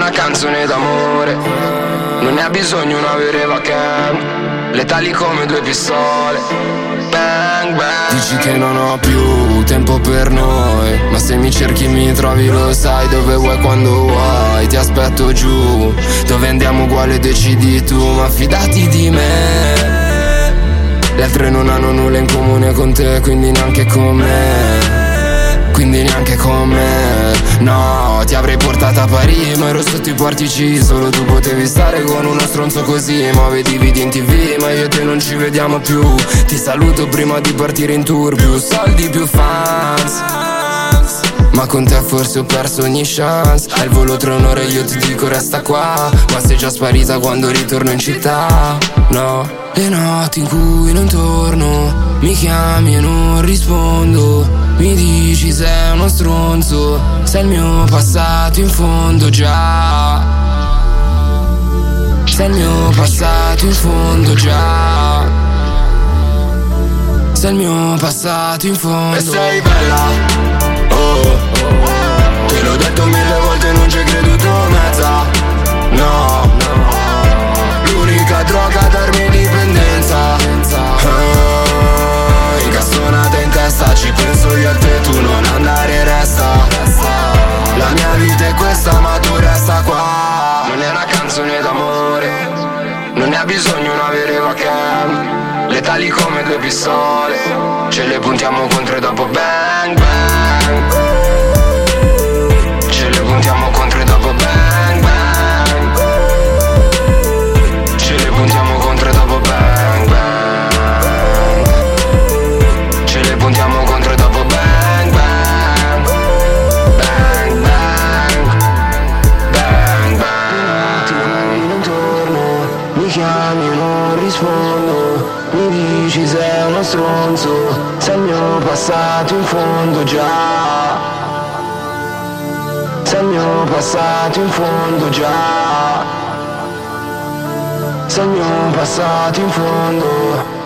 una canzone d'amore. Non ne ha bisogno una vera cam Letali come due pistole. Bang bang. Dici che non ho più tempo per noi Ma se mi cerchi mi trovi lo sai Dove vuoi quando vuoi. Ti aspetto giù Dove andiamo uguale decidi tu Ma fidati di me. Le altre non hanno nulla in comune con te, quindi neanche con me. Quindi neanche con me. Ti avrei portata a Parigi, ma ero sotto i portici. Solo tu potevi stare con uno stronzo così. Ma vedi video in tv, ma io e te non ci vediamo più. Ti saluto prima di partire in tour. Più soldi, più fans. Ma con te forse ho perso ogni chance Al volo tra un'ora io ti dico resta qua Ma sei già sparita quando ritorno in città No Le notti in cui non torno Mi chiami e non rispondo Mi dici sei uno stronzo Sei il mio passato in fondo già. Sei il mio passato in fondo già. Sei il mio passato in fondo. E sei bella ha bisogno una vera cam Letali come due pistole Ce le puntiamo contro e dopo bang bang chiami non rispondo. Mi dici sei uno stronzo Sei il mio passato in fondo già. Sei il mio passato in fondo già. Sei il mio passato in fondo